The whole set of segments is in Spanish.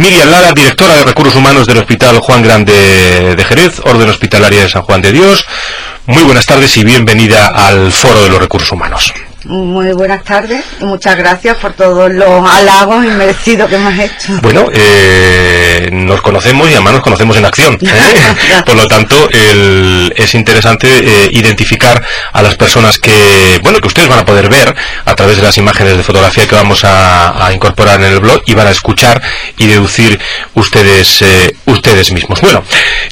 Miriam Lara, directora de Recursos Humanos del Hospital Juan Grande de Jerez, Orden Hospitalaria de San Juan de Dios. Muy buenas tardes y bienvenida al Foro de los Recursos Humanos. Muy buenas tardes y muchas gracias por todos los halagos inmerecidos que hemos hecho. Bueno, eh, nos conocemos y además nos conocemos en acción. ¿eh? por lo tanto, es interesante eh, identificar a las personas que, bueno, que ustedes van a poder ver a través de las imágenes de fotografía que vamos a, a incorporar en el blog y van a escuchar y deducir ustedes, ustedes mismos. Bueno,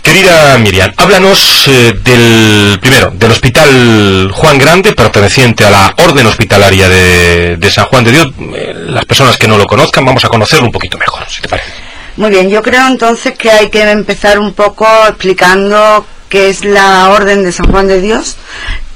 querida Miriam, háblanos del primero del Hospital Juan Grande, perteneciente a la Orden hospitalaria de, San Juan de Dios. Eh, las personas que no lo conozcan, vamos a conocerlo un poquito mejor, si te parece. Muy bien, yo creo entonces que hay que empezar un poco explicando qué es la Orden de San Juan de Dios,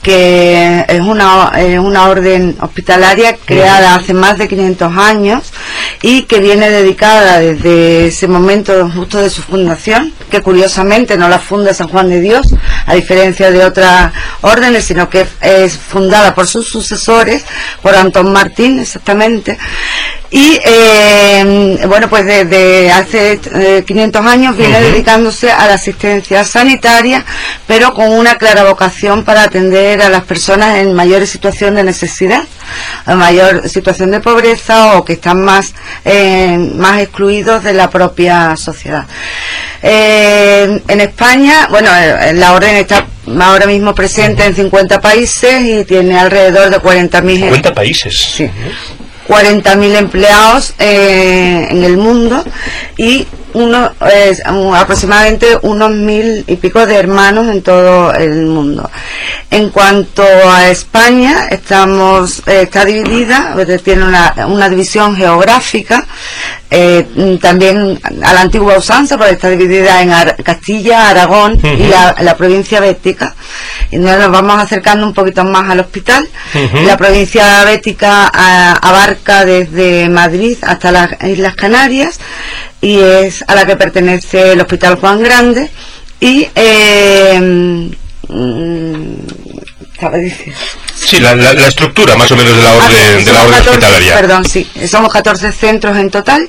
que es una, una orden hospitalaria creada hace más de 500 años y que viene dedicada desde ese momento justo de su fundación, que curiosamente no la funda San Juan de Dios, a diferencia de otras órdenes, sino que es fundada por sus sucesores, por Antón Martín exactamente, y eh, bueno, pues desde hace 500 eh, años viene dedicándose a la asistencia sanitaria, pero con una clara vocación para atender a las personas en mayores situación de necesidad, mayor situación de pobreza o que están más, eh, más excluidos de la propia sociedad. en España, bueno, la orden está ahora mismo presente en 50 países y tiene alrededor de 40.000 50 países. Sí. 40.000 empleados eh, en el mundo y uno, aproximadamente unos mil y pico de hermanos en todo el mundo. En cuanto a España, estamos, eh, está dividida, tiene una, una división geográfica, eh, también a la antigua usanza, porque está dividida en Castilla, Aragón y la, provincia bética. Y nos vamos acercando un poquito más al hospital. La provincia bética ah, abarca desde Madrid hasta las Islas Canarias y es a la que pertenece el Hospital Juan Grande y eh, mm, Sí, la, estructura más o menos de la orden, de la orden hospitalaria. Perdón, sí. Somos 14 centros en total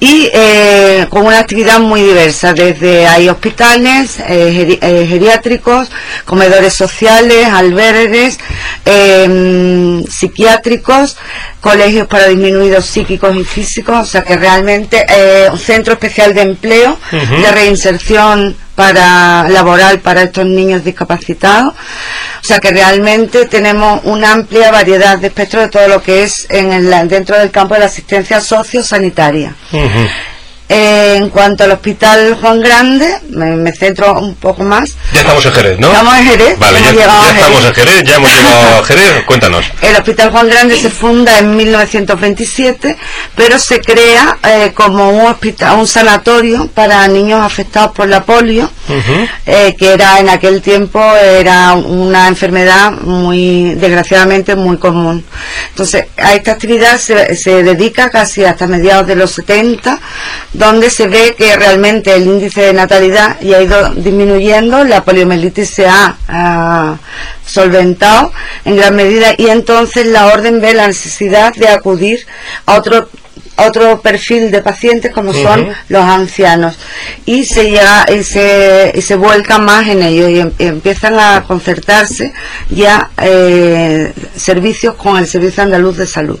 y eh, con una actividad muy diversa. Desde hay hospitales, eh, eh, geriátricos, comedores sociales, albergues, em, psiquiátricos, colegios para disminuidos psíquicos y físicos. O sea que realmente un centro especial de empleo, de reinserción para laboral para estos niños discapacitados. O sea que realmente tenemos una amplia variedad de espectro de todo lo que es en el, dentro del campo de la asistencia sociosanitaria. Eh, en cuanto al hospital Juan Grande, me, centro un poco más. Ya estamos en Jerez, ¿no? Estamos en Jerez. Vale, ya, estamos en Jerez, ya hemos llegado a Jerez. Cuéntanos. El hospital Juan Grande se funda en 1927, pero se crea eh, como un hospital, un sanatorio para niños afectados por la polio, eh, que era en aquel tiempo era una enfermedad muy, desgraciadamente, muy común. Entonces, a esta actividad se, se dedica casi hasta mediados de los 70 donde se ve que realmente el índice de natalidad ya ha ido disminuyendo, la poliomielitis se ha, solventado en gran medida y entonces la orden ve la necesidad de acudir a otro otro perfil de pacientes como son los ancianos. Y se llega y se, y se vuelca más en ellos y, em, empiezan a concertarse ya eh, servicios con el Servicio Andaluz de Salud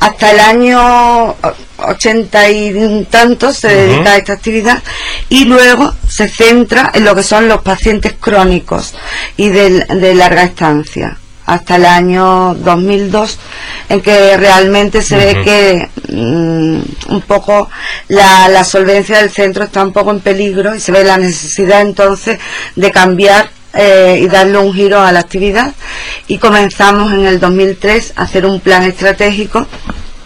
hasta el año ochenta y tantos se dedica a esta actividad y luego se centra en lo que son los pacientes crónicos y de, larga estancia. Hasta el año 2002 en que realmente se ve que mm, un poco la, la solvencia del centro está un poco en peligro y se ve la necesidad entonces de cambiar eh, y darle un giro a la actividad. Y comenzamos en el 2003 a hacer un plan estratégico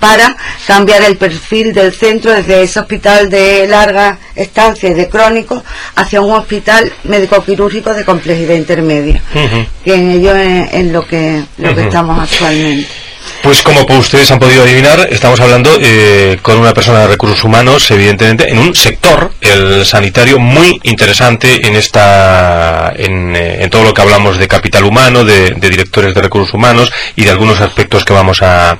para cambiar el perfil del centro desde ese hospital de larga estancia y de crónicos hacia un hospital médico-quirúrgico de complejidad intermedia, que en ello es, lo que lo que estamos actualmente. Pues como ustedes han podido adivinar, estamos hablando eh, con una persona de recursos humanos, evidentemente, en un sector, el sanitario, muy interesante en esta, en, eh, todo lo que hablamos de capital humano, de, directores de recursos humanos y de algunos aspectos que vamos a,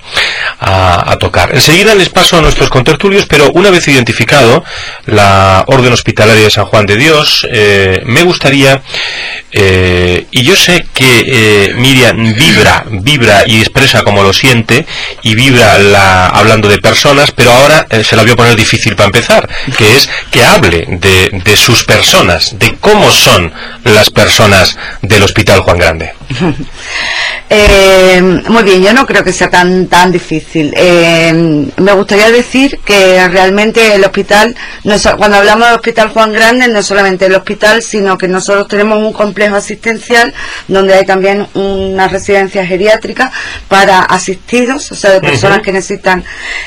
tocar. Enseguida les paso a nuestros contertulios, pero una vez identificado la Orden Hospitalaria de San Juan de Dios, eh, me gustaría, y yo sé que Miriam vibra, vibra y expresa como lo siente y vibra la, hablando de personas, pero ahora eh, se la voy a poner difícil para empezar, que es que hable de, de sus personas, de cómo son las personas del Hospital Juan Grande. Eh, muy bien, yo no creo que sea tan tan difícil. Eh, me gustaría decir que realmente el hospital, cuando hablamos del Hospital Juan Grande, no solamente el hospital, sino que nosotros tenemos un complejo asistencial donde hay también una residencia geriátrica para asistidos, o sea, de personas que necesitan,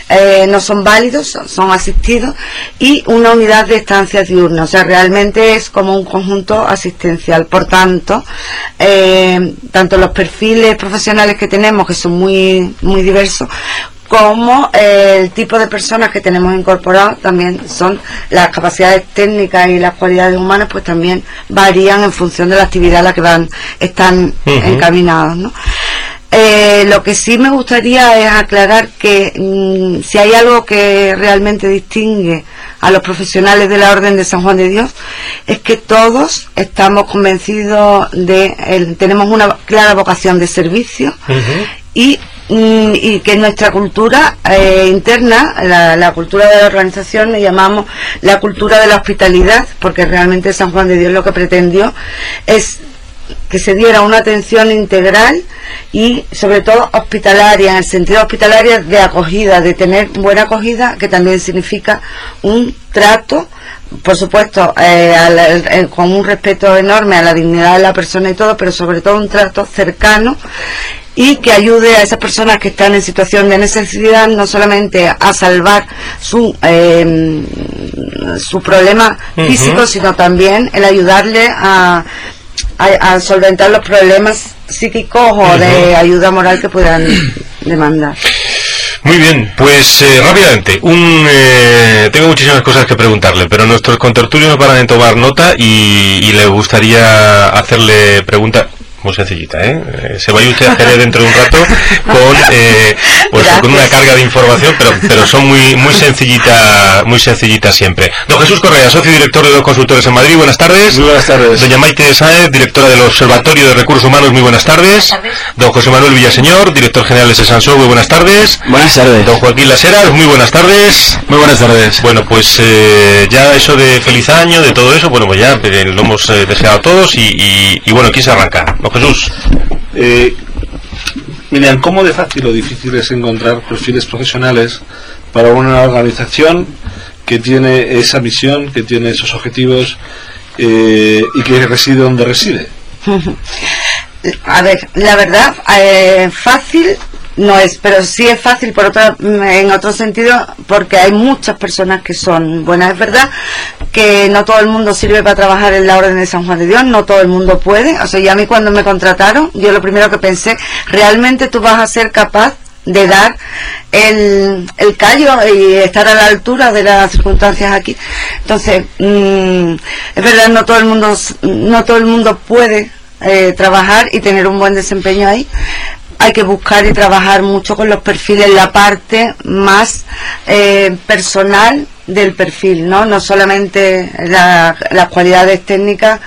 eh, no son válidos, son asistidos, y una unidad de estancias diurnas. O sea, realmente es como un conjunto asistencial. Por tanto, tanto los perfiles profesionales que tenemos, que son muy, muy diversos, como eh, el tipo de personas que tenemos incorporados también son las capacidades técnicas y las cualidades humanas pues también varían en función de la actividad a la que van están encaminados eh, lo que sí me gustaría es aclarar que mm, si hay algo que realmente distingue a los profesionales de la Orden de San Juan de Dios es que todos estamos convencidos de, tenemos una clara vocación de servicio y mm, y que nuestra cultura eh, interna, la, la, cultura de la organización, le llamamos la cultura de la hospitalidad, porque realmente San Juan de Dios lo que pretendió es que se diera una atención integral y sobre todo hospitalaria, en el sentido hospitalaria de acogida, de tener buena acogida, que también significa un trato, por supuesto, eh, con un respeto enorme a la dignidad de la persona y todo, pero sobre todo un trato cercano y que ayude a esas personas que están en situación de necesidad no solamente a salvar su eh, su problema físico sino también el ayudarle a a, solventar los problemas psíquicos o de ayuda moral que puedan demandar. Muy bien, pues eh, rápidamente, un, eh, tengo muchísimas cosas que preguntarle, pero nuestros contertulios van a tomar nota y, y le gustaría hacerle preguntas muy sencillita, ¿eh? ¿eh? Se vaya usted a Jerez dentro de un rato con, eh, pues, con una carga de información, pero, pero son muy, muy sencillitas, muy sencillitas siempre. Don Jesús Correa, socio director de los consultores en Madrid, buenas tardes. Muy buenas tardes. Doña Maite Saez, directora del Observatorio de Recursos Humanos, muy buenas tardes. tardes. Don José Manuel Villaseñor, director general de Sesansor, muy buenas tardes. Buenas tardes. Don Joaquín Laseras, muy buenas tardes. Muy buenas tardes. Bueno, pues eh, ya eso de feliz año, de todo eso, bueno, pues ya lo hemos deseado a todos y, y, y bueno, aquí se arranca. Don Jesús. Eh, miren, ¿cómo de fácil o difícil es encontrar perfiles profesionales para una organización que tiene esa misión, que tiene esos objetivos eh, y que reside donde reside? A ver, la verdad, eh, fácil no es, pero sí es fácil por otra, en otro sentido, porque hay muchas personas que son buenas. Es verdad que no todo el mundo sirve para trabajar en la Orden de San Juan de Dios, no todo el mundo puede. O sea, y a mí cuando me contrataron, yo lo primero que pensé, realmente tú vas a ser capaz de dar el, el callo y estar a la altura de las circunstancias aquí. Entonces, mm, es verdad, no todo el mundo, no todo el mundo puede eh, trabajar y tener un buen desempeño ahí, hay que buscar y trabajar mucho con los perfiles, la parte más eh, personal del perfil, ¿no? No solamente las cualidades técnicas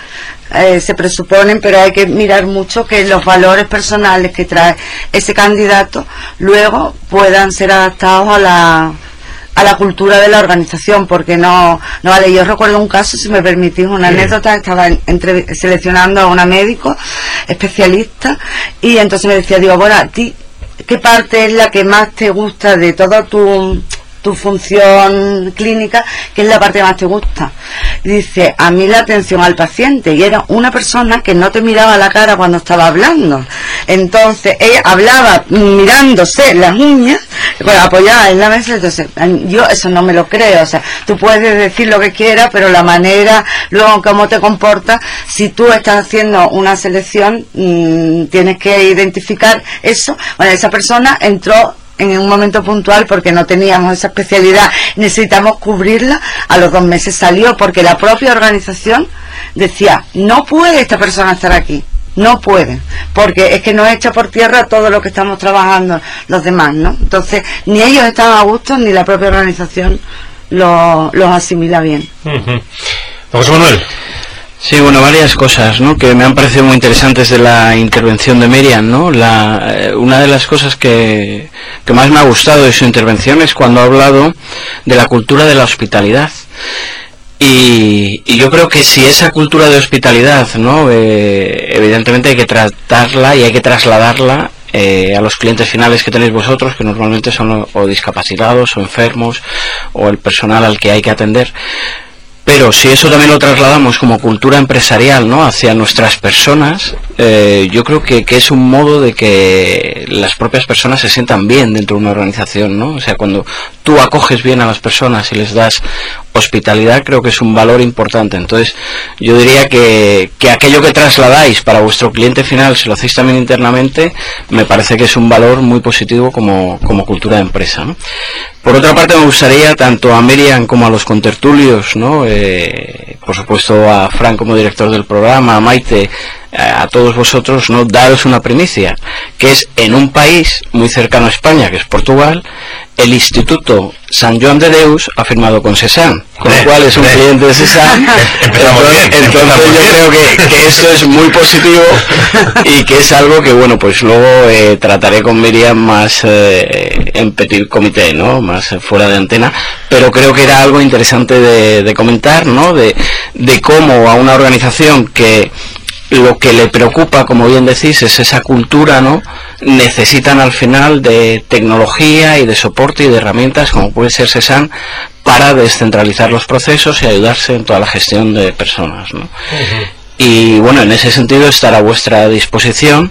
eh, se presuponen, pero hay que mirar mucho que los valores personales que trae ese candidato luego puedan ser adaptados a la a la cultura de la organización, porque no, no vale. Yo recuerdo un caso, si me permitís una anécdota, estaba entre, seleccionando a una médico especialista y entonces me decía, digo, bueno, a ti, ¿qué parte es la que más te gusta de todo tu tu función clínica, que es la parte que más te gusta. dice, a mí la atención al paciente, y era una persona que no te miraba la cara cuando estaba hablando. Entonces, ella hablaba mirándose las uñas, pues, apoyada en la mesa, entonces, yo eso no me lo creo, o sea, tú puedes decir lo que quieras, pero la manera, luego cómo te comportas, si tú estás haciendo una selección, mm, tienes que identificar eso. Bueno, esa persona entró en un momento puntual porque no teníamos esa especialidad, necesitamos cubrirla, a los dos meses salió porque la propia organización decía, no puede esta persona estar aquí, no puede, porque es que no echa por tierra todo lo que estamos trabajando los demás, ¿no? Entonces, ni ellos están a gusto, ni la propia organización los asimila bien. José Manuel. Sí, bueno, varias cosas, ¿no? Que me han parecido muy interesantes de la intervención de Miriam, ¿no? La, eh, una de las cosas que, que más me ha gustado de su intervención es cuando ha hablado de la cultura de la hospitalidad. Y, y, yo creo que si esa cultura de hospitalidad, ¿no? Eh, evidentemente hay que tratarla y hay que trasladarla eh, a los clientes finales que tenéis vosotros, que normalmente son o discapacitados o enfermos o el personal al que hay que atender. Pero si eso también lo trasladamos como cultura empresarial, ¿no? Hacia nuestras personas, eh, yo creo que, que, es un modo de que las propias personas se sientan bien dentro de una organización, ¿no? O sea, cuando tú acoges bien a las personas y les das hospitalidad, creo que es un valor importante. Entonces, yo diría que, que aquello que trasladáis para vuestro cliente final, si lo hacéis también internamente, me parece que es un valor muy positivo como, como cultura de empresa. Por otra parte, me gustaría tanto a Miriam como a los contertulios, ¿no? Eh, por supuesto a Fran como director del programa, a Maite, a todos vosotros, ¿no? Daros una primicia, que es en un país muy cercano a España, que es Portugal, el Instituto San Joan de Deus ha firmado con CESAN, con lo cual es un cliente de CESAN. entonces, yo creo que, que, eso es muy positivo y que es algo que, bueno, pues luego eh, trataré con Miriam más eh, en petit comité, ¿no? Más fuera de antena, pero creo que era algo interesante de, de comentar, ¿no? De, de cómo a una organización que lo que le preocupa, como bien decís, es esa cultura, ¿no? Necesitan al final de tecnología y de soporte y de herramientas, como puede ser CESAN, para descentralizar los procesos y ayudarse en toda la gestión de personas, ¿no? Y bueno, en ese sentido estar a vuestra disposición.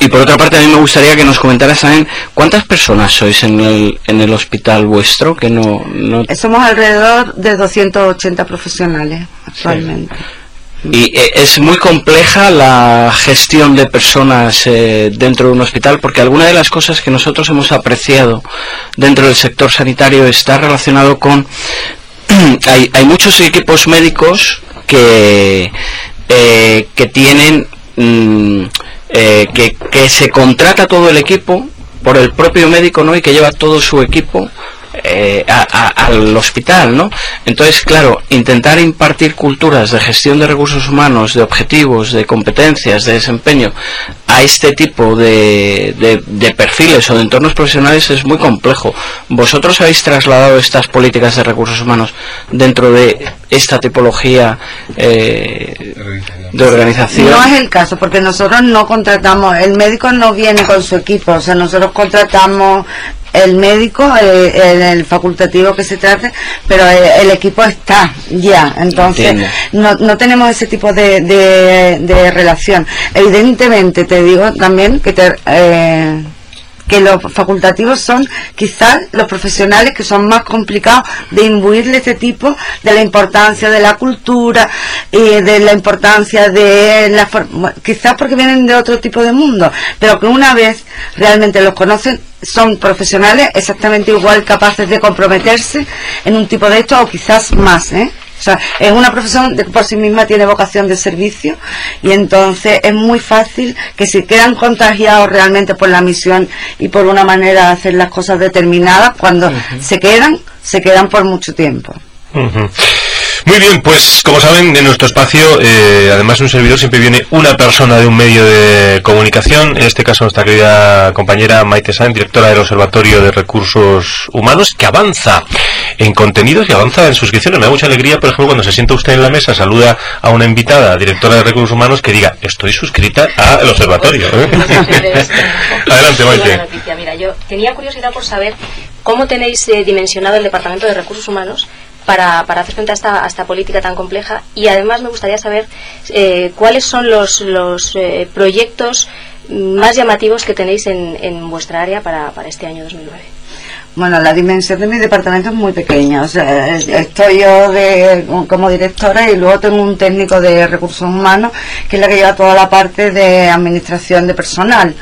Y por otra parte, a mí me gustaría que nos comentaras también cuántas personas sois en el, en el hospital vuestro, que no, no... Somos alrededor de 280 profesionales actualmente. Y eh, es muy compleja la gestión de personas eh, dentro de un hospital porque alguna de las cosas que nosotros hemos apreciado dentro del sector sanitario está relacionado con hay, hay muchos equipos médicos que eh, que tienen mm, que, que se contrata todo el equipo por el propio médico no y que lleva todo su equipo eh, al hospital, ¿no? Entonces, claro, intentar impartir culturas de gestión de recursos humanos, de objetivos, de competencias, de desempeño a este tipo de, de, perfiles o de entornos profesionales es muy complejo. ¿Vosotros habéis trasladado estas políticas de recursos humanos dentro de esta tipología eh, de organización? No es el caso, porque nosotros no contratamos, el médico no viene con su equipo, o sea, nosotros contratamos el médico, eh, el, facultativo que se trate, pero eh, el, equipo está ya, entonces no, no, tenemos ese tipo de, de, relación. Evidentemente te digo también que te... Eh, que los facultativos son quizás los profesionales que son más complicados de imbuirle este tipo de la importancia de la cultura y de la importancia de la quizás porque vienen de otro tipo de mundo, pero que una vez realmente los conocen son profesionales exactamente igual capaces de comprometerse en un tipo de esto o quizás más, ¿eh? O sea, es una profesión que por sí misma tiene vocación de servicio y entonces es muy fácil que si quedan contagiados realmente por la misión y por una manera de hacer las cosas determinadas, cuando se quedan, se quedan por mucho tiempo. Muy bien, pues como saben, en nuestro espacio, eh, además de un servidor, siempre viene una persona de un medio de comunicación, en este caso nuestra querida compañera Maite Sáenz, directora del Observatorio de Recursos Humanos, que avanza en contenidos y avanza en suscripciones. Me da mucha alegría, por ejemplo, cuando se sienta usted en la mesa, saluda a una invitada, directora de Recursos Humanos, que diga, estoy suscrita al Observatorio. ¿eh? Adelante, Maite. Mira, yo tenía curiosidad por saber ¿cómo tenéis dimensionado el Departamento de Recursos Humanos para, para hacer frente a esta, política tan compleja? Y además me gustaría saber cuáles son los, los proyectos más llamativos que tenéis en, en vuestra área para, para este año 2009. Bueno, la dimensión de mi departamento es muy pequeña. O sea, estoy yo de, como directora y luego tengo un técnico de recursos humanos que es la que lleva toda la parte de administración de personal.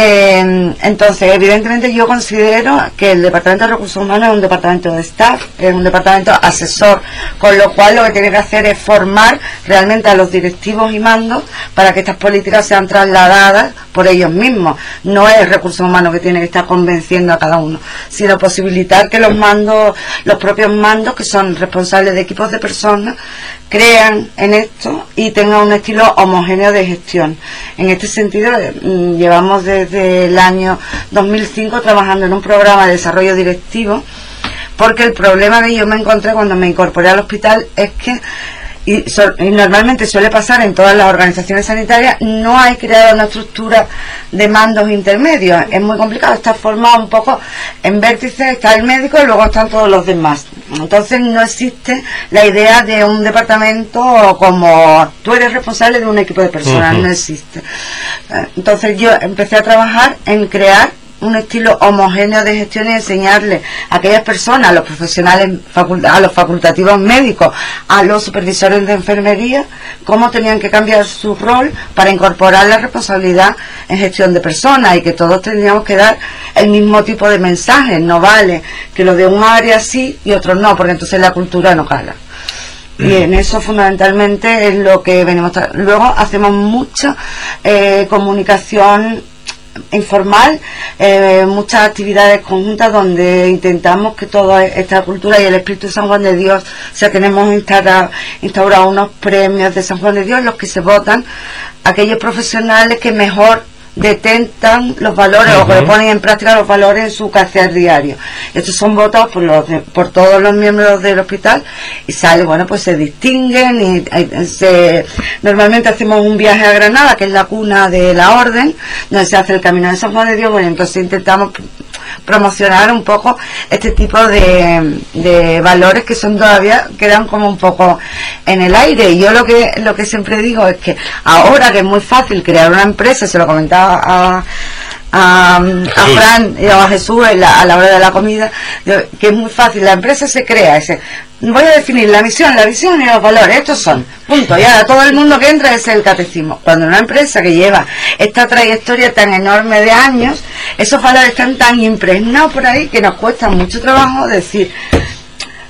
Eh, entonces, evidentemente yo considero que el Departamento de Recursos Humanos es un departamento de staff, es un departamento asesor, con lo cual lo que tiene que hacer es formar realmente a los directivos y mandos para que estas políticas sean trasladadas por ellos mismos. No es Recursos Humanos que tiene que estar convenciendo a cada uno, sino posibilitar que los mandos, los propios mandos, que son responsables de equipos de personas, crean en esto y tengan un estilo homogéneo de gestión. En este sentido, mm, llevamos desde el año 2005 trabajando en un programa de desarrollo directivo, porque el problema que yo me encontré cuando me incorporé al hospital es que y, normalmente suele pasar en todas las organizaciones sanitarias, no hay creado una estructura de mandos intermedios. Es muy complicado, está formado un poco en vértices, está el médico y luego están todos los demás. Entonces no existe la idea de un departamento como tú eres responsable de un equipo de personas, no existe. Entonces yo empecé a trabajar en crear un estilo homogéneo de gestión y enseñarle a aquellas personas, a los profesionales, a los facultativos médicos, a los supervisores de enfermería, cómo tenían que cambiar su rol para incorporar la responsabilidad en gestión de personas y que todos tendríamos que dar el mismo tipo de mensaje. No vale que lo de un área sí y otro no, porque entonces la cultura no cala. Y en eso fundamentalmente es lo que venimos. Luego hacemos mucha eh, comunicación informal, eh, muchas actividades conjuntas donde intentamos que toda esta cultura y el Espíritu de San Juan de Dios, o sea, tenemos instaurado, unos premios de San Juan de Dios, los que se votan aquellos profesionales que mejor detentan los valores o que ponen en práctica los valores en su quehacer diario. Estos son votados por, los, por todos los miembros del hospital y sale, bueno, pues se distinguen y, se, normalmente hacemos un viaje a Granada, que es la cuna de la orden, donde se hace el camino de San Juan de Dios, bueno, entonces intentamos promocionar un poco este tipo de, de valores que son todavía quedan como un poco en el aire y yo lo que lo que siempre digo es que ahora que es muy fácil crear una empresa se lo comentaba a, a, Fran y a Jesús a la hora de la comida, que es muy fácil, la empresa se crea, ese, voy a definir la misión, la visión y los valores, estos son, punto, y ahora todo el mundo que entra es el catecismo. Cuando una empresa que lleva esta trayectoria tan enorme de años, esos valores están tan impregnados por ahí que nos cuesta mucho trabajo decir,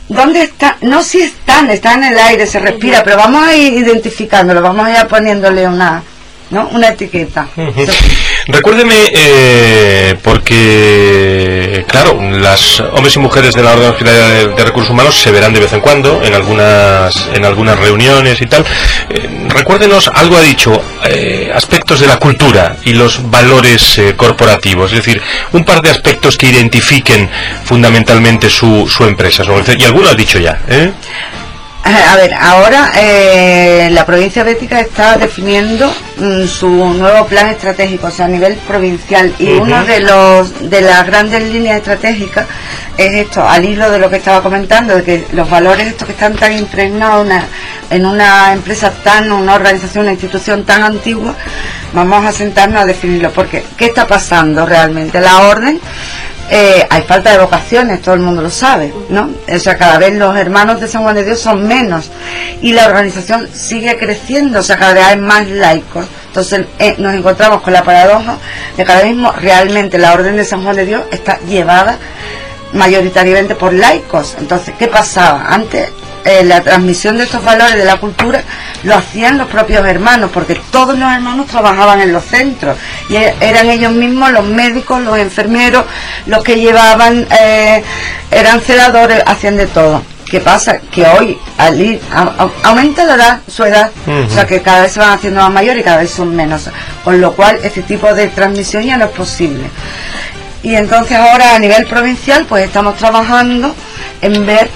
¿Dónde está? No si están, están en el aire, se respira, pero vamos a ir identificándolo, vamos a ir poniéndole una, ¿no? Una etiqueta. Recuérdeme, eh, porque, claro, las hombres y mujeres de la Orden Hospitalaria de, Recursos Humanos se verán de vez en cuando en algunas, en algunas reuniones y tal. Eh, recuérdenos, algo ha dicho, eh, aspectos de la cultura y los valores corporativos, es decir, un par de aspectos que identifiquen fundamentalmente su, su empresa. Y alguno ha dicho ya, ¿eh? A ver, ahora eh, la provincia de Ética está definiendo mm, su nuevo plan estratégico, o sea, a nivel provincial. Y uno de los de las grandes líneas estratégicas es esto, al hilo de lo que estaba comentando, de que los valores estos que están tan impregnados en una empresa tan, una organización, una institución tan antigua, vamos a sentarnos a definirlo. Porque, ¿qué está pasando realmente? La orden eh, hay falta de vocaciones, todo el mundo lo sabe, ¿no? O sea, cada vez los hermanos de San Juan de Dios son menos y la organización sigue creciendo, o sea, cada vez hay más laicos. Entonces eh, nos encontramos con la paradoja de que cada vez realmente la orden de San Juan de Dios está llevada mayoritariamente por laicos. Entonces, ¿qué pasaba? Antes eh, la transmisión de estos valores de la cultura lo hacían los propios hermanos, porque todos los hermanos trabajaban en los centros y e, eran ellos mismos los médicos, los enfermeros, los que llevaban, eh, eran celadores, hacían de todo. ¿Qué pasa? Que hoy al ir, aumenta la edad, su edad, o sea que cada vez se van haciendo más mayores y cada vez son menos, con lo cual este tipo de transmisión ya no es posible. Y entonces ahora a nivel provincial pues estamos trabajando en ver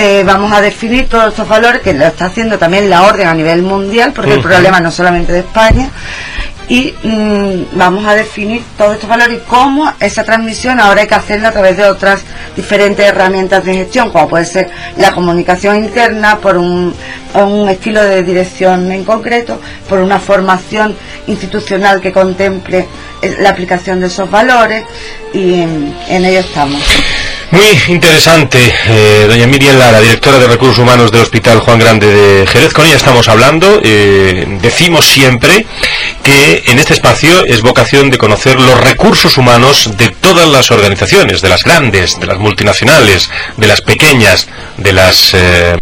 eh, vamos a definir todos estos valores que lo está haciendo también la orden a nivel mundial, porque el problema no solamente de España, y mm, vamos a definir todos estos valores y cómo esa transmisión ahora hay que hacerla a través de otras diferentes herramientas de gestión, como puede ser la comunicación interna, por un, un estilo de dirección en concreto, por una formación institucional que contemple eh, la aplicación de esos valores y en, en ello estamos. Muy interesante, eh, doña Miriam Lara, directora de Recursos Humanos del Hospital Juan Grande de Jerez. Con ella estamos hablando. Eh, decimos siempre que en este espacio es vocación de conocer los recursos humanos de todas las organizaciones, de las grandes, de las multinacionales, de las pequeñas, de las... Eh,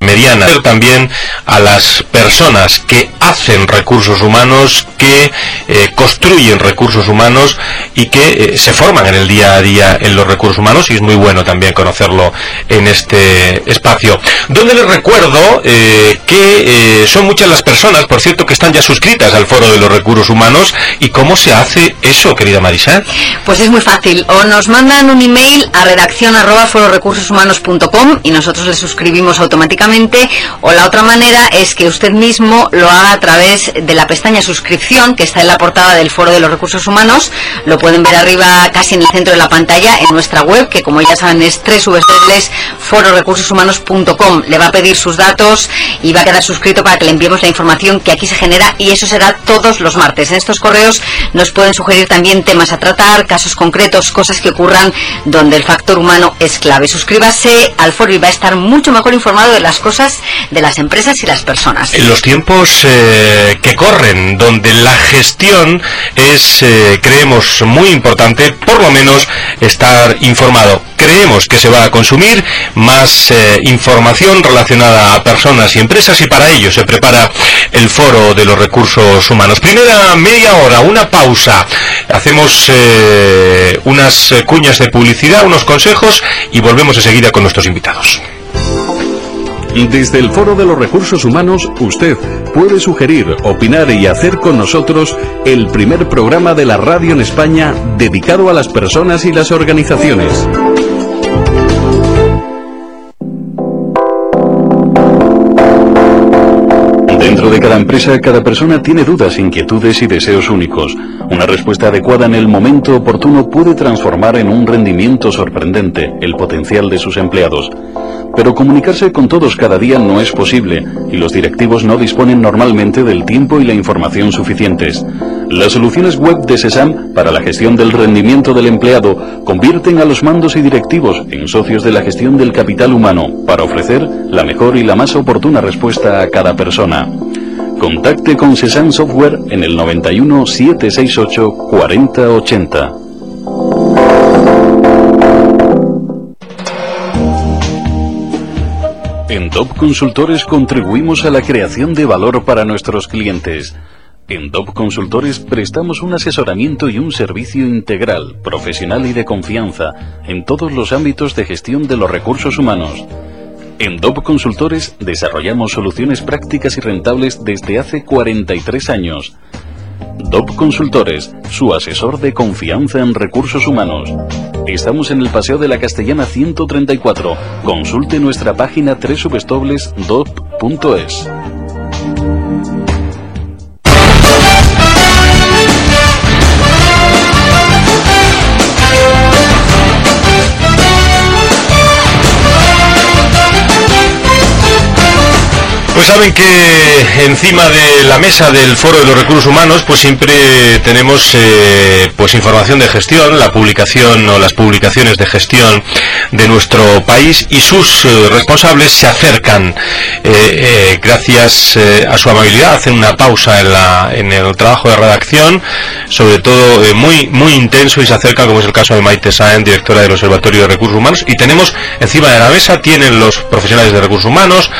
mediana, pero también a las personas que hacen recursos humanos, que eh, construyen recursos humanos y que eh, se forman en el día a día en los recursos humanos y es muy bueno también conocerlo en este espacio. Donde les recuerdo eh, que son muchas las personas, por cierto, que están ya suscritas al Foro de los Recursos Humanos y cómo se hace eso, querida Marisa. Pues es muy fácil, o nos mandan un email a redacción arroba y nosotros les suscribimos automáticamente o la otra manera es que usted mismo lo haga a través de la pestaña suscripción que está en la portada del Foro de los Recursos Humanos. Lo pueden ver arriba casi en el centro de la pantalla en nuestra web que como ya saben es www.fororecursoshumanos.com. Le va a pedir sus datos y va a quedar suscrito para que le enviemos la información que aquí se genera y eso será todos los martes. En estos correos nos pueden sugerir también temas a tratar, casos concretos, cosas que ocurran donde el factor humano es clave. Suscríbase al foro y va a estar mucho mejor informado de cosas de las empresas y las personas. En los tiempos eh, que corren, donde la gestión es, eh, creemos, muy importante, por lo menos estar informado. Creemos que se va a consumir más eh, información relacionada a personas y empresas y para ello se prepara el foro de los recursos humanos. Primera media hora, una pausa. Hacemos unas cuñas de publicidad, unos consejos y volvemos enseguida con nuestros invitados. Desde el Foro de los Recursos Humanos, usted puede sugerir, opinar y hacer con nosotros el primer programa de la radio en España dedicado a las personas y las organizaciones. Dentro de cada empresa, cada persona tiene dudas, inquietudes y deseos únicos. Una respuesta adecuada en el momento oportuno puede transformar en un rendimiento sorprendente el potencial de sus empleados. Pero comunicarse con todos cada día no es posible y los directivos no disponen normalmente del tiempo y la información suficientes. Las soluciones web de SESAM para la gestión del rendimiento del empleado convierten a los mandos y directivos en socios de la gestión del capital humano para ofrecer la mejor y la más oportuna respuesta a cada persona. Contacte con SESAM Software en el 91 768 4080. En DOP Consultores contribuimos a la creación de valor para nuestros clientes. En DOP Consultores prestamos un asesoramiento y un servicio integral, profesional y de confianza en todos los ámbitos de gestión de los recursos humanos. En DOP Consultores desarrollamos soluciones prácticas y rentables desde hace 43 años. DOP Consultores, su asesor de confianza en recursos humanos. Estamos en el Paseo de la Castellana 134. Consulte nuestra página www.dop.es. Pues saben que encima de la mesa del Foro de los Recursos Humanos, pues siempre tenemos eh, pues información de gestión, la publicación o las publicaciones de gestión de nuestro país y sus eh, responsables se acercan eh, gracias a su amabilidad, hacen una pausa en, la, en el trabajo de redacción, sobre todo muy muy intenso y se acercan, como es el caso de Maite Saen, directora del Observatorio de Recursos Humanos, y tenemos encima de la mesa, tienen los profesionales de recursos humanos,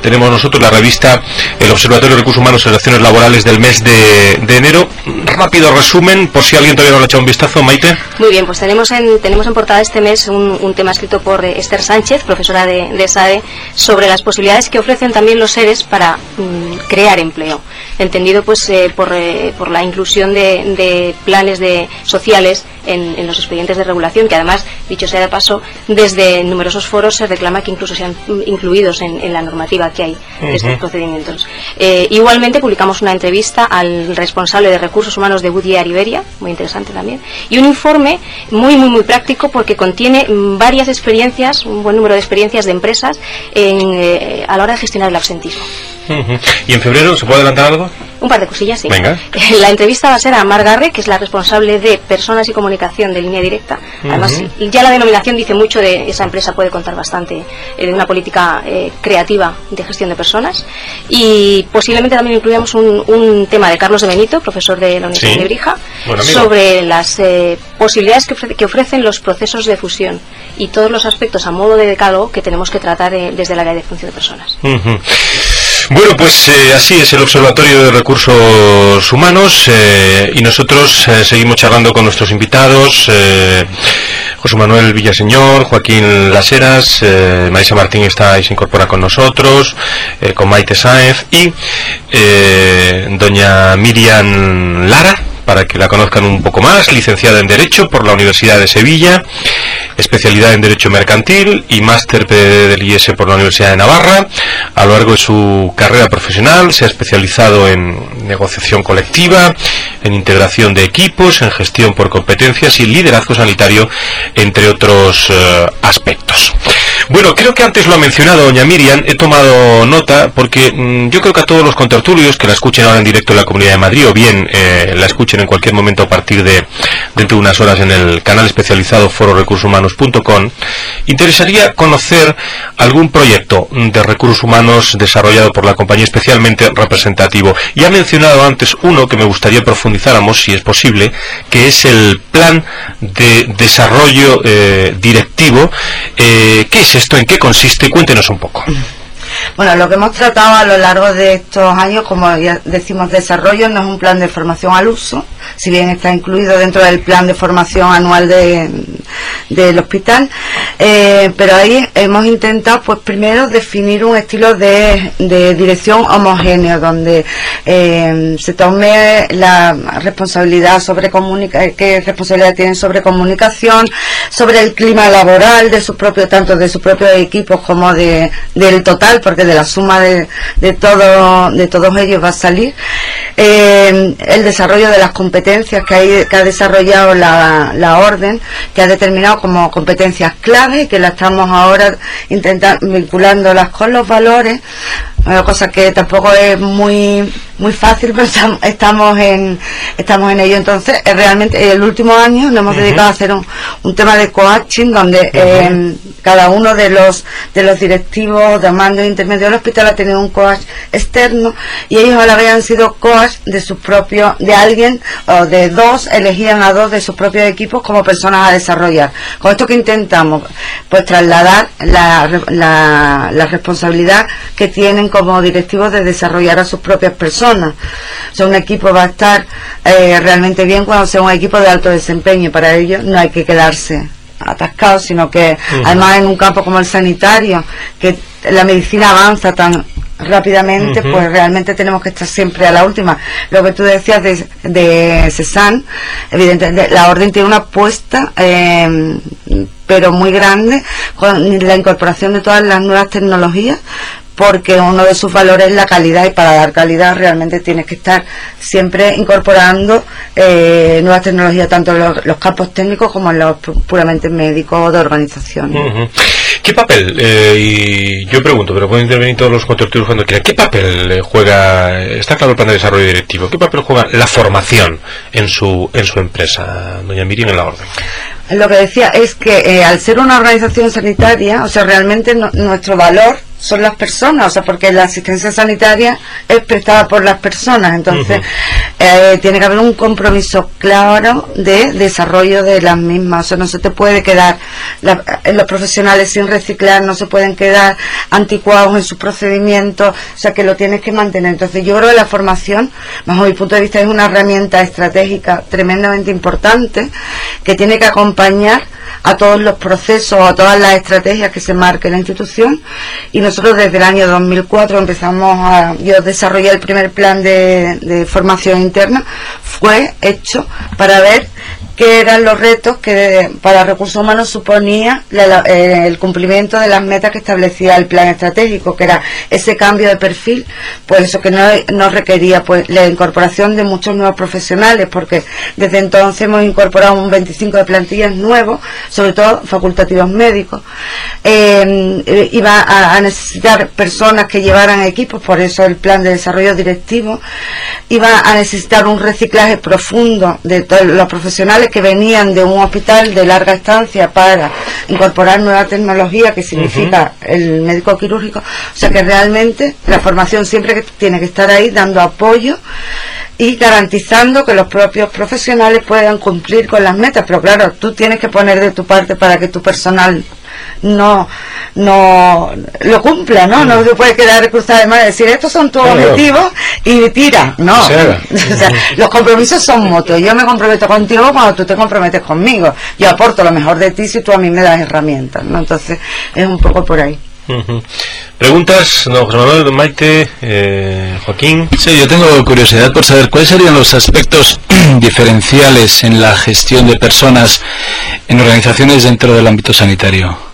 tenemos nosotros la revista El Observatorio de Recursos Humanos y Relaciones Laborales del mes de, enero. Rápido resumen, por si alguien todavía no ha echado un vistazo, Maite. Muy bien, pues tenemos en, tenemos en portada este mes un, tema escrito por eh, Esther Sánchez, profesora de, de, sobre las posibilidades que ofrecen también los seres para mm, crear empleo. Entendido pues eh, por, eh, por, la inclusión de, planes de sociales en, los expedientes de regulación, que además, dicho sea de paso, desde numerosos foros se reclama que incluso sean incluidos en, la normativa que hay de estos procedimientos. Eh, igualmente publicamos una entrevista al responsable de recursos humanos de Goodyear Iberia, muy interesante también, y un informe muy, muy, muy práctico porque contiene mm, varias experiencias, un buen número de experiencias de empresas eh, a la hora de gestionar el absentismo. ¿Y en febrero se puede adelantar algo? Un par de cosillas, sí. Venga. La entrevista va a ser a Mar Garre, que es la responsable de Personas y Comunicación de Línea Directa. Además, ya la denominación dice mucho de esa empresa, puede contar bastante eh, de una política eh, creativa de gestión de personas. Y posiblemente también incluyamos un, tema de Carlos de Benito, profesor de la Universidad de Brija, sobre las eh, posibilidades que, ofrecen los procesos de fusión y todos los aspectos a modo de decálogo que tenemos que tratar desde el área de función de personas. Bueno, pues eh, así es el Observatorio de Recursos Humanos eh, y nosotros eh, seguimos charlando con nuestros invitados, José Manuel Villaseñor, Joaquín Laseras, Marisa Martín está y se incorpora con nosotros, con Maite Sáez y doña Miriam Lara, para que la conozcan un poco más, licenciada en Derecho por la Universidad de Sevilla, especialidad en Derecho Mercantil y máster del IES por la Universidad de Navarra. A lo largo de su carrera profesional se ha especializado en negociación colectiva, en integración de equipos, en gestión por competencias y liderazgo sanitario, entre otros eh, aspectos. Bueno, creo que antes lo ha mencionado doña Miriam, he tomado nota porque mm, yo creo que a todos los contertulios que la escuchen ahora en directo en la Comunidad de Madrid o bien eh, la escuchen en cualquier momento a partir de dentro de unas horas en el canal especializado fororecursoshumanos.com, interesaría conocer algún proyecto de recursos humanos desarrollado por la compañía especialmente representativo. Y ha mencionado antes uno que me gustaría profundizáramos, si es posible, que es el plan de desarrollo eh, directivo. Eh, ¿Qué es esto? ¿En qué consiste? Cuéntenos un poco. Bueno, lo que hemos tratado a lo largo de estos años, como ya decimos, desarrollo no es un plan de formación al uso, si bien está incluido dentro del plan de formación anual del hospital, eh, pero ahí hemos intentado, pues primero, definir un estilo de, dirección homogéneo, donde eh, se tome la responsabilidad sobre qué responsabilidad tienen sobre comunicación, sobre el clima laboral de su propio, tanto de sus propios equipos como de, del total porque de la suma de, de, todo, de todos ellos va a salir. Eh, el desarrollo de las competencias que, ha desarrollado la, la orden, que ha determinado como competencias clave y que la estamos ahora intentando vinculándolas con los valores una cosa que tampoco es muy muy fácil pero estamos en estamos en ello. Entonces eh, realmente el último año nos hemos dedicado a hacer un, tema de coaching donde eh, cada uno de los de los directivos de mando intermedio del hospital ha tenido un coach externo y ellos a la vez han sido coach de sus propios de alguien o de dos elegían a dos de sus propios equipos como personas a desarrollar. Con esto que intentamos pues trasladar la, la, la responsabilidad que tienen como directivos de desarrollar a sus propias personas. O sea, un equipo va a estar eh, realmente bien cuando sea un equipo de alto desempeño y para ello no hay que quedarse atascado, sino que además en un campo como el sanitario, que la medicina avanza tan rápidamente, pues realmente tenemos que estar siempre a la última. Lo que tú decías de, de CESAN, evidentemente la orden tiene una apuesta, eh, pero muy grande, con la incorporación de todas las nuevas tecnologías, porque uno de sus valores es la calidad y para dar calidad realmente tienes que estar siempre incorporando eh, nuevas tecnologías, tanto en los, campos técnicos como en los puramente médicos de organización. ¿Qué papel, eh, y yo pregunto, pero pueden intervenir todos los contertulios cuando quieran, ¿qué papel juega, está claro el plan de desarrollo directivo, qué papel juega la formación en su, en su empresa, doña Miriam, en la orden? Lo que decía es que eh, al ser una organización sanitaria, o sea, realmente nuestro valor son las personas, o sea, porque la asistencia sanitaria es prestada por las personas, entonces eh, tiene que haber un compromiso claro de desarrollo de las mismas, o sea, no se te puede quedar, los profesionales sin reciclar no se pueden quedar anticuados en sus procedimientos, o sea, que lo tienes que mantener. Entonces, yo creo que la formación, bajo mi punto de vista, es una herramienta estratégica tremendamente importante que tiene que acompañar a todos los procesos, a todas las estrategias que se marque la institución. Y nosotros desde el año 2004 empezamos a, yo desarrollé el primer plan de, formación interna, fue hecho para ver qué eran los retos que para recursos humanos suponía eh, el cumplimiento de las metas que establecía el plan estratégico, que era ese cambio de perfil, pues eso que no, no requería pues la incorporación de muchos nuevos profesionales, porque desde entonces hemos incorporado un 25 de plantillas nuevos, sobre todo facultativos médicos. Eh, iba a, a necesitar personas que llevaran equipos, por eso el plan de desarrollo directivo, iba a necesitar un reciclaje profundo de todos los profesionales que venían de un hospital de larga estancia para incorporar nueva tecnología que significa el médico quirúrgico. O sea que realmente la formación siempre tiene que estar ahí dando apoyo y garantizando que los propios profesionales puedan cumplir con las metas. Pero claro, tú tienes que poner de tu parte para que tu personal no no lo cumpla, ¿no? No se puede quedar cruzado de mano y decir, estos son tus objetivos y tira. No. o sea, los compromisos son mutuos. Yo me comprometo contigo cuando tú te comprometes conmigo. Yo aporto lo mejor de ti si tú a mí me das herramientas, ¿no? Entonces, es un poco por ahí. Preguntas, no, José Maite, eh, Joaquín. Sí, yo tengo curiosidad por saber cuáles serían los aspectos diferenciales en la gestión de personas en organizaciones dentro del ámbito sanitario.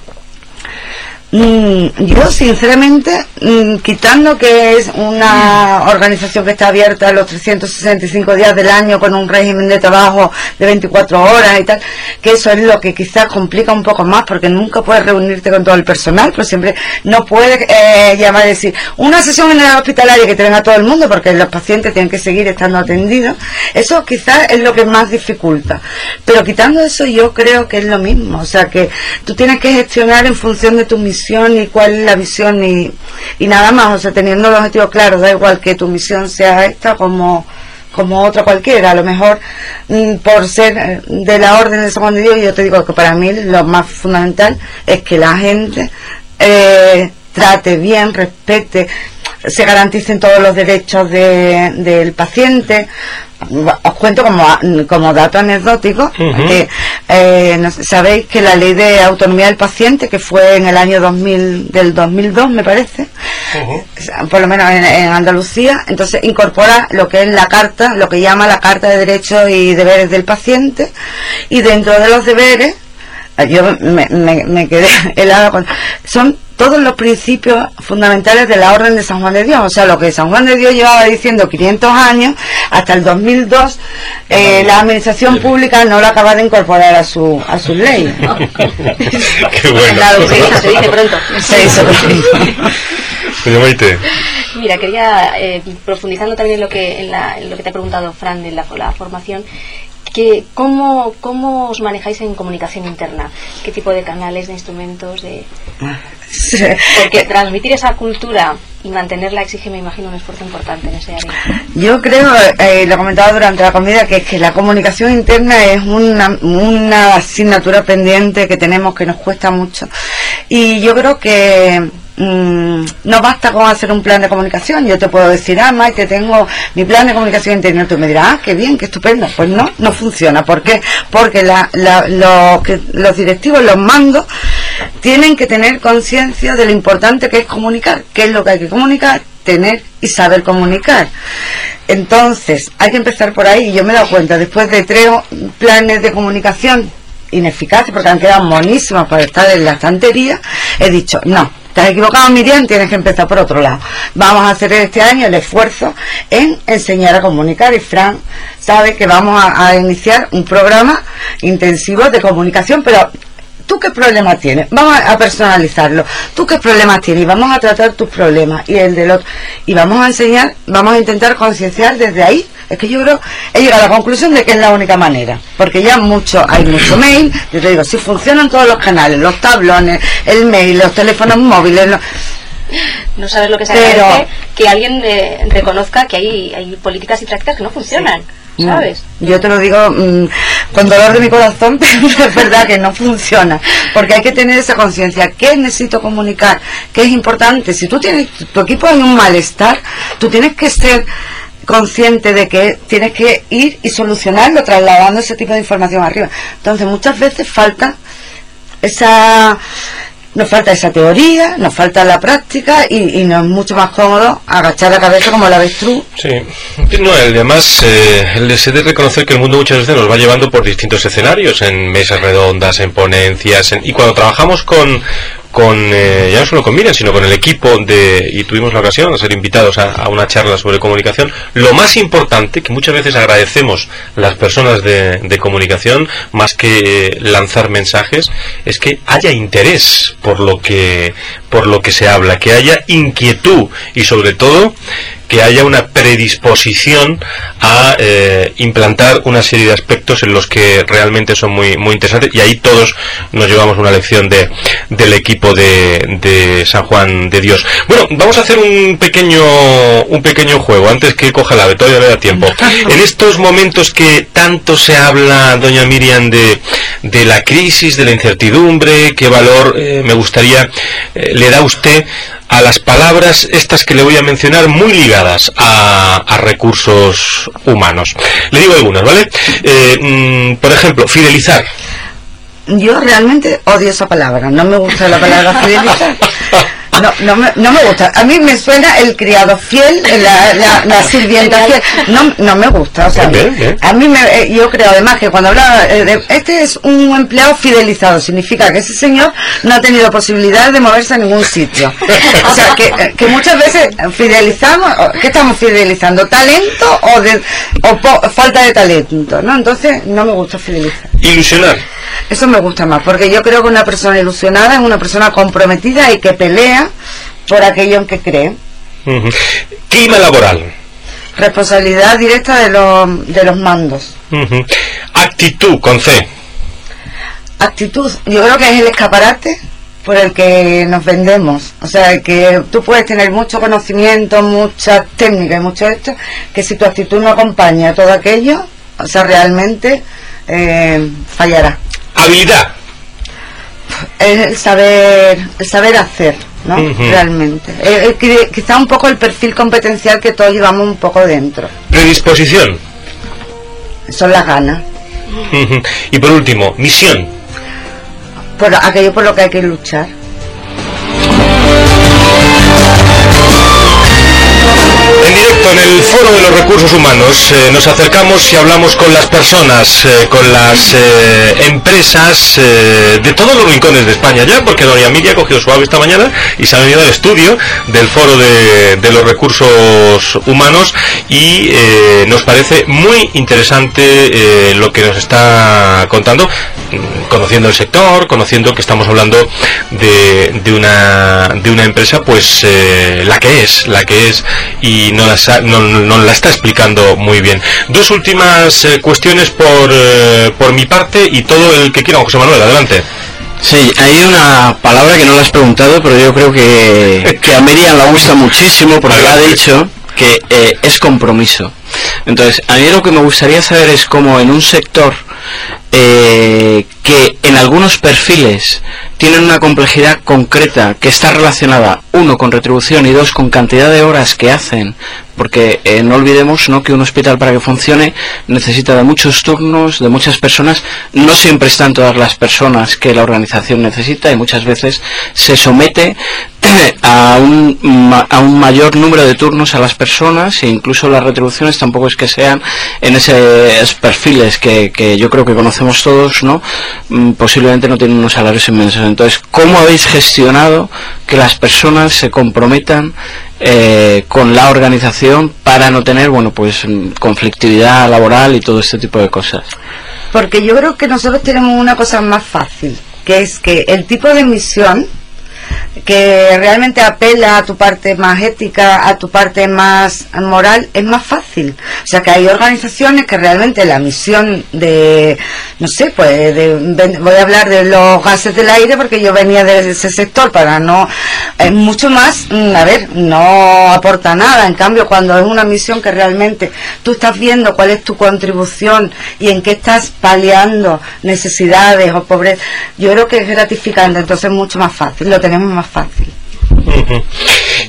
Mm, yo, sinceramente, mm, quitando que es una organización que está abierta los 365 días del año con un régimen de trabajo de 24 horas y tal, que eso es lo que quizás complica un poco más porque nunca puedes reunirte con todo el personal, pero siempre no puedes eh, llamar y decir una sesión en el hospitalario que te venga todo el mundo porque los pacientes tienen que seguir estando atendidos. Eso quizás es lo que más dificulta. Pero quitando eso, yo creo que es lo mismo. O sea, que tú tienes que gestionar en función de tu misión ni cuál es la visión ni, y nada más, o sea, teniendo el objetivo claro, da igual que tu misión sea esta como como otra cualquiera, a lo mejor mm, por ser eh, de la orden de San Juan de Dios, yo te digo que para mí lo más fundamental es que la gente eh, trate bien, respete, se garanticen todos los derechos del paciente, os cuento como, como dato anecdótico que eh, sabéis que la ley de autonomía del paciente que fue en el año 2000 del 2002 me parece por lo menos en, Andalucía entonces incorpora lo que es la carta lo que llama la carta de derechos y deberes del paciente y dentro de los deberes yo me, me, me quedé helada con son todos los principios fundamentales de la Orden de San Juan de Dios. O sea, lo que San Juan de Dios llevaba diciendo 500 años, hasta el 2002, eh, la Administración Pública no lo acaba de incorporar a su a sus leyes. Qué bueno. se dice pronto. Se dice Mira, quería, eh, profundizando también en lo que, en, la, en lo que te ha preguntado Fran de la, la formación, que, ¿cómo, ¿Cómo os manejáis en comunicación interna? ¿Qué tipo de canales, de instrumentos? de Porque transmitir esa cultura y mantenerla exige, me imagino, un esfuerzo importante en ese área. Yo creo, eh, lo comentaba durante la comida, que que la comunicación interna es una, una asignatura pendiente que tenemos que nos cuesta mucho. Y yo creo que Mm, no basta con hacer un plan de comunicación. Yo te puedo decir, ah, Maite, tengo mi plan de comunicación interna. Tú me dirás, ah, qué bien, qué estupendo. Pues no, no funciona. ¿Por qué? Porque la, que, los directivos, los mandos, tienen que tener conciencia de lo importante que es comunicar. ¿Qué es lo que hay que comunicar? Tener y saber comunicar. Entonces, hay que empezar por ahí. Yo me he dado cuenta, después de tres planes de comunicación ineficaces, porque han quedado monísimos para estar en la estantería, he dicho, no, has equivocado Miriam, tienes que empezar por otro lado. Vamos a hacer este año el esfuerzo en enseñar a comunicar y Fran sabe que vamos a, iniciar un programa intensivo de comunicación, pero ¿tú qué problema tienes? Vamos a personalizarlo. ¿Tú qué problemas tienes? Y vamos a tratar tus problemas y el del otro. Y vamos a enseñar, vamos a intentar concienciar desde ahí es que yo creo, he llegado a la conclusión de que es la única manera, porque ya mucho, hay mucho mail, yo te digo, si funcionan todos los canales, los tablones, el mail, los teléfonos móviles, no sabes lo que se Pero, que alguien eh, reconozca que hay, hay políticas y prácticas que no funcionan. ¿Sabes? yo te lo digo mm, con dolor de mi corazón, pero es verdad que no funciona. Porque hay que tener esa conciencia. ¿Qué necesito comunicar? ¿Qué es importante? Si tú tienes, tu equipo hay un malestar, tú tienes que ser consciente de que tienes que ir y solucionarlo trasladando ese tipo de información arriba. Entonces muchas veces falta esa nos falta esa teoría, nos falta la práctica y, nos es mucho más cómodo agachar la cabeza como la avestruz. Sí, no, además eh, el de reconocer que el mundo muchas veces nos va llevando por distintos escenarios, en mesas redondas, en ponencias, y cuando trabajamos con, con eh, ya no solo con Miriam, sino con el equipo de, y tuvimos la ocasión de ser invitados a, una charla sobre comunicación, lo más importante, que muchas veces agradecemos las personas de, de comunicación, más que lanzar mensajes, es que haya interés por lo que, por lo que se habla, que haya inquietud y sobre todo que haya una predisposición a eh, implantar una serie de aspectos en los que realmente son muy muy interesantes y ahí todos nos llevamos una lección de del equipo de, de San Juan de Dios. Bueno, vamos a hacer un pequeño un pequeño juego antes que coja la todavía le da tiempo. En estos momentos que tanto se habla, doña Miriam, de, de la crisis, de la incertidumbre, qué valor eh, me gustaría eh, le da usted a las palabras estas que le voy a mencionar muy ligadas a, recursos humanos. Le digo algunas, ¿vale? Eh, mm, por ejemplo, fidelizar. Yo realmente odio esa palabra, no me gusta la palabra fidelizar. No, no, me, no me gusta. A mí me suena el criado fiel, la, la, sirvienta fiel. No, no me gusta. O sea, a mí me, eh, yo creo además que cuando hablaba eh, de, este es un empleado fidelizado, significa que ese señor no ha tenido posibilidad de moverse a ningún sitio. O sea, que, eh, que muchas veces fidelizamos, ¿qué estamos fidelizando? ¿Talento o, de, o falta de talento? ¿no? Entonces, no me gusta fidelizar. Ilusionar. Eso me gusta más, porque yo creo que una persona ilusionada es una persona comprometida y que pelea por aquello en que cree. Clima laboral. Responsabilidad directa de los, de los mandos. Actitud, con C. Actitud, yo creo que es el escaparate por el que nos vendemos. O sea, que tú puedes tener mucho conocimiento, mucha técnica y mucho esto, que si tu actitud no acompaña todo aquello, o sea, realmente eh, fallará. Habilidad. Es el saber, el saber hacer, ¿no? Realmente. Eh, eh, quizá un poco el perfil competencial que todos llevamos un poco dentro. Predisposición. Son las ganas. y por último, misión. Por aquello por lo que hay que luchar. Directo en el Foro de los Recursos Humanos eh, nos acercamos y hablamos con las personas, eh, con las eh, empresas de todos los rincones de España ya, porque doña Miriam ha cogido su ave esta mañana y se ha venido al estudio del Foro de los Recursos Humanos y nos parece muy interesante lo que nos está contando, conociendo el sector, conociendo que estamos hablando de, de, una, de una empresa pues la que es, la que es y no la, no, la está explicando muy bien. Dos últimas eh, cuestiones por, eh, por mi parte y todo el que quiera, José Manuel, adelante. Sí, hay una palabra que no le has preguntado, pero yo creo que, que a Miriam la gusta muchísimo porque ha dicho que eh, es compromiso. Entonces, a mí lo que me gustaría saber es cómo en un sector que en algunos perfiles tienen una complejidad concreta que está relacionada, uno, con retribución y dos, con cantidad de horas que hacen porque eh, no olvidemos ¿no? que un hospital para que funcione necesita de muchos turnos, de muchas personas, no siempre están todas las personas que la organización necesita y muchas veces se somete a un, a un mayor número de turnos a las personas e incluso las retribuciones tampoco es que sean en esos perfiles que, que yo creo que conocemos todos, ¿no? Mm, posiblemente no tienen unos salarios inmensos. Entonces, ¿cómo habéis gestionado que las personas se comprometan eh, con la organización para no tener, bueno, pues mm, conflictividad laboral y todo este tipo de cosas. Porque yo creo que nosotros tenemos una cosa más fácil, que es que el tipo de misión que realmente apela a tu parte más ética, a tu parte más moral, es más fácil. O sea que hay organizaciones que realmente la misión de, no sé, pues voy a hablar de los gases del aire porque yo venía de ese sector para no, es mucho más, mm, a ver, no aporta nada. En cambio, cuando es una misión que realmente tú estás viendo cuál es tu contribución y en qué estás paliando necesidades o pobreza, yo creo que es gratificante, entonces es mucho más fácil, lo tenemos más fácil.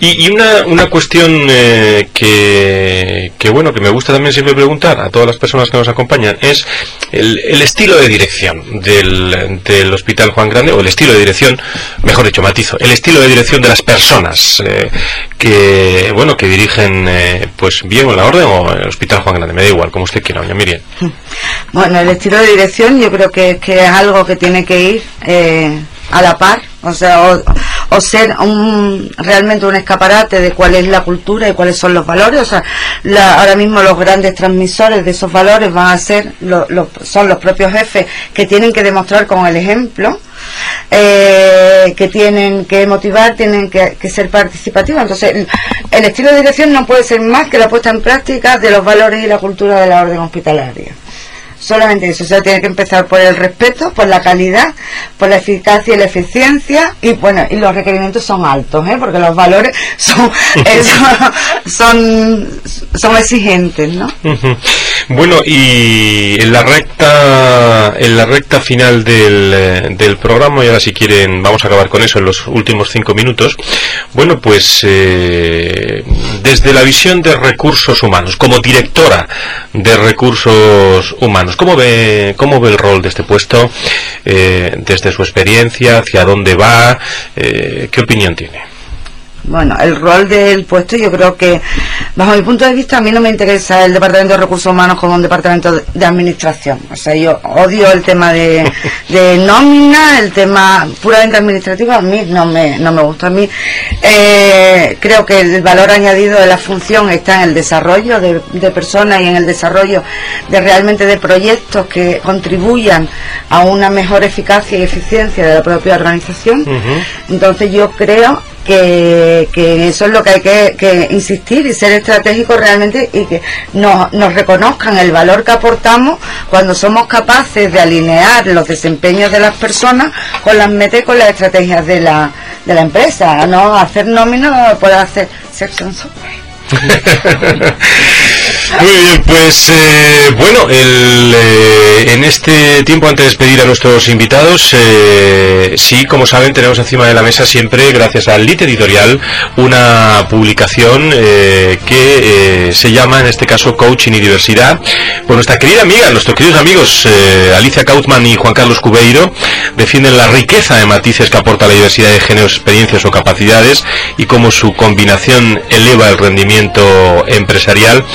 Y, y una, una cuestión eh, que, que, bueno, que me gusta también siempre preguntar a todas las personas que nos acompañan es el, el estilo de dirección del, del Hospital Juan Grande, o el estilo de dirección, mejor dicho, matizo, el estilo de dirección de las personas eh, que, bueno, que dirigen, eh, pues bien en la orden o el Hospital Juan Grande, me da igual, como usted quiera, doña Miriam. Bueno, el estilo de dirección yo creo que, que es algo que tiene que ir eh, a la par, o sea, o, ser un, realmente un escaparate de cuál es la cultura y cuáles son los valores. O sea, la- ahora mismo los grandes transmisores de esos valores van a ser, lo- son los propios jefes que tienen que demostrar con el ejemplo. eh, que tienen que motivar, tienen que, ser participativos. Entonces, el estilo de dirección no puede ser más que la puesta en práctica de los valores y la cultura de la orden hospitalaria. Solamente eso, o sea, tiene que empezar por el respeto, por la calidad, por la eficacia y la eficiencia, y bueno, y los requerimientos son altos, ¿eh? porque los valores son, eh, son, son, son exigentes, ¿no? Bueno, y en la recta, en la recta final del, eh, del programa, y ahora si quieren, vamos a acabar con eso en los últimos cinco minutos. Bueno, pues eh, desde la visión de recursos humanos, como directora de recursos humanos, ¿cómo ve, cómo ve el rol de este puesto eh, desde su experiencia, hacia dónde va, eh, qué opinión tiene? Bueno, el rol del puesto yo creo que, bajo mi punto de vista, a mí no me interesa el Departamento de Recursos Humanos como un departamento de- administración. O sea, yo odio el tema de, de nómina, el tema puramente administrativo, a mí no me, no me gusta. A mí eh, creo que el valor añadido de la función está en el desarrollo de, de personas y en el desarrollo de realmente de proyectos que contribuyan a una mejor eficacia y eficiencia de la propia organización. Entonces yo creo que, eso es lo que hay que, insistir y ser estratégico realmente y que nos, nos reconozcan el valor que aportamos cuando somos capaces de alinear los desempeños de las personas con las metas y con las estrategias de la, de la empresa. No hacer nómina puede hacer software. Muy bien, pues eh, bueno, el, eh, en este tiempo antes de despedir a nuestros invitados, eh, sí, como saben, tenemos encima de la mesa siempre, gracias al LIT Editorial, una publicación que se llama, en este caso, Coaching y Diversidad, por nuestra querida amiga, nuestros queridos amigos Alicia Kautman y Juan Carlos Cubeiro, defienden la riqueza de matices que aporta la diversidad de géneros, experiencias o capacidades y cómo su combinación eleva el rendimiento empresarial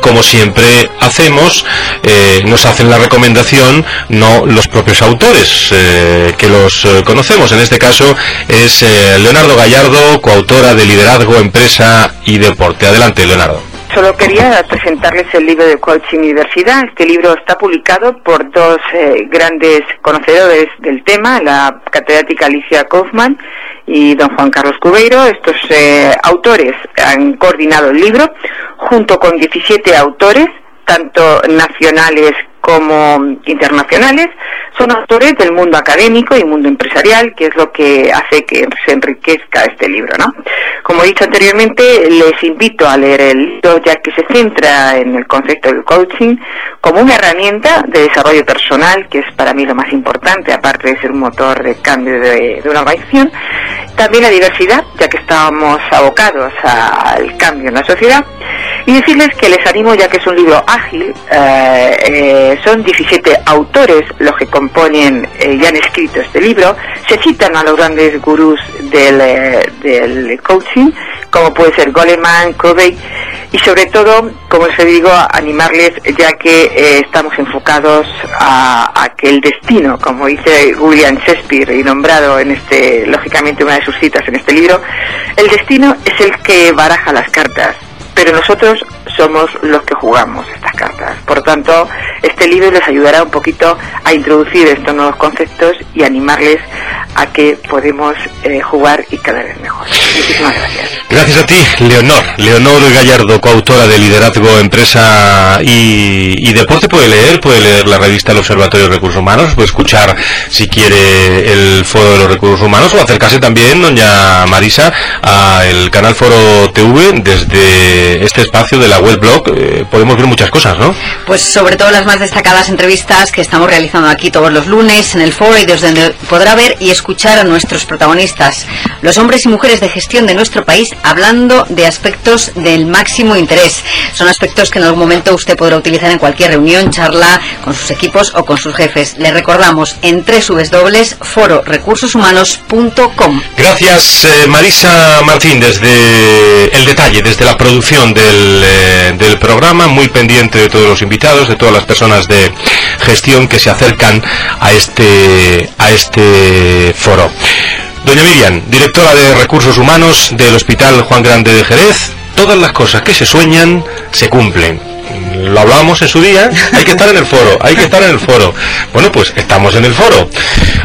como siempre hacemos eh, nos hacen la recomendación no los propios autores eh, que los eh, conocemos. En este caso es Leonardo Gallardo coautora de liderazgo empresa y deporte. Adelante Leonardo. Solo quería presentarles el libro de Coaching y Diversidad. Este libro está publicado por dos grandes conocedores del tema, la catedrática Alicia Kaufman y don Juan Carlos Cubeiro. Estos eh, autores han coordinado el libro junto con 17 autores, tanto nacionales como internacionales, son autores del mundo académico y mundo empresarial, que es lo que hace que se enriquezca este libro, ¿no? Como he dicho anteriormente, les invito a leer el libro, ya que se centra en el concepto del coaching como una herramienta de desarrollo personal, que es para mí lo más importante, aparte de ser un motor de cambio de, de una organización. También la diversidad, ya que estábamos abocados al cambio en la sociedad. Y decirles que les animo, ya que es un libro ágil, eh, eh, son 17 autores los que componen eh, y han escrito este libro. Se citan a los grandes gurús del, del coaching, como puede ser Goleman, Covey, y sobre todo, como os digo, animarles, ya que eh, estamos enfocados a, a que el destino, como dice William Shakespeare y nombrado en este, lógicamente, una de sus citas en este libro, el destino es el que baraja las cartas pero nosotros somos los que jugamos estas cartas. Por tanto, este libro les ayudará un poquito a introducir estos nuevos conceptos y animarles a que podemos eh, jugar y cada vez mejor. Muchísimas gracias. Gracias a ti, Leonor. Leonor Gallardo, coautora de Liderazgo, Empresa y, Deporte. Puede leer, puede leer la revista El Observatorio de Recursos Humanos, puede escuchar, si quiere, el Foro de los Recursos Humanos o acercarse también, doña Marisa, al canal Foro TV desde este espacio de la web blog. Eh, podemos ver muchas cosas, ¿no? Pues sobre todo las más destacadas entrevistas que estamos realizando aquí todos los lunes en el foro y desde donde podrá ver y escuchar a nuestros protagonistas, los hombres y mujeres de gestión de nuestro país, hablando de aspectos del máximo interés. Son aspectos que en algún momento usted podrá utilizar en cualquier reunión, charla con sus equipos o con sus jefes. Le recordamos en www.fororecursoshumanos.com. Gracias, eh, Marisa Martín, desde el detalle, desde la producción del, eh, del programa, muy pendiente de todos los invitados, de todas las personas de gestión que se acercan a este, a este foro. Doña Miriam, directora de Recursos Humanos del Hospital Juan Grande de Jerez, todas las cosas que se sueñan se cumplen lo hablábamos en su día, hay que estar en el foro, hay que estar en el foro. Bueno, pues estamos en el foro.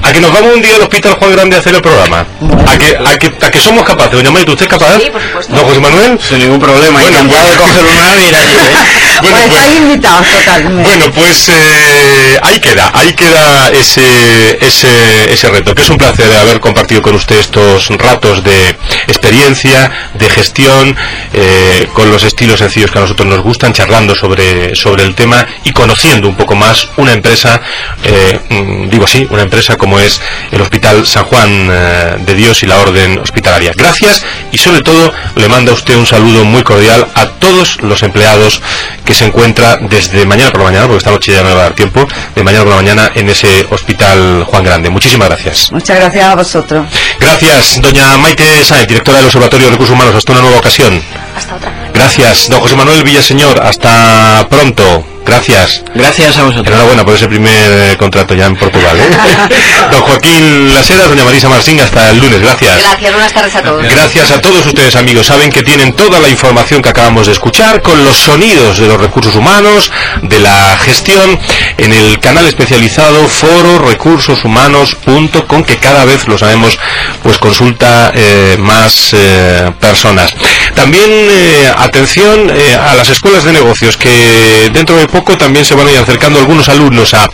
A que nos vamos un día al Hospital Juan Grande a hacer el programa. A que, a que, a que somos capaces. Doña Maite, ¿usted es capaz? Sí, por supuesto. ¿No, José Manuel? Sin ningún problema. Bueno, encantado de coger y allí. ¿eh? Bueno, pues, pues- hay invitados totalmente. Bueno, pues eh, ahí queda, ahí queda ese, ese, ese reto, que es un placer haber compartido con usted estos ratos de experiencia, de gestión, eh, con los estilos sencillos que a nosotros nos gustan, charlando sobre, sobre el tema y conociendo un poco más una empresa, eh, mm, digo así, una empresa como es el Hospital San Juan eh, de Dios y la Orden Hospitalaria. Gracias y sobre todo le manda a usted un saludo muy cordial a todos los empleados que se encuentra desde mañana por la mañana, porque esta noche ya no me va a dar tiempo, de mañana por la mañana en ese Hospital Juan Grande. Muchísimas gracias. Muchas gracias a vosotros. Gracias, doña Maite Sáenz, directora del Observatorio de Recursos Humanos. Hasta una nueva ocasión. Hasta otra. Gracias, don José Manuel Villaseñor. Hasta pronto. Gracias. Gracias a vosotros. Enhorabuena por ese primer eh, contrato ya en Portugal. ¿eh? don Joaquín Lasera, doña Marisa Marcín, hasta el lunes. Gracias. Gracias, buenas tardes a todos. Gracias a todos ustedes amigos. Saben que tienen toda la información que acabamos de escuchar con los sonidos de los recursos humanos, de la gestión, en el canal especializado fororecursoshumanos.com que cada vez lo sabemos pues consulta eh, más eh, personas. También eh, atención eh, a las escuelas de negocios que dentro de poco también se van a ir acercando algunos alumnos a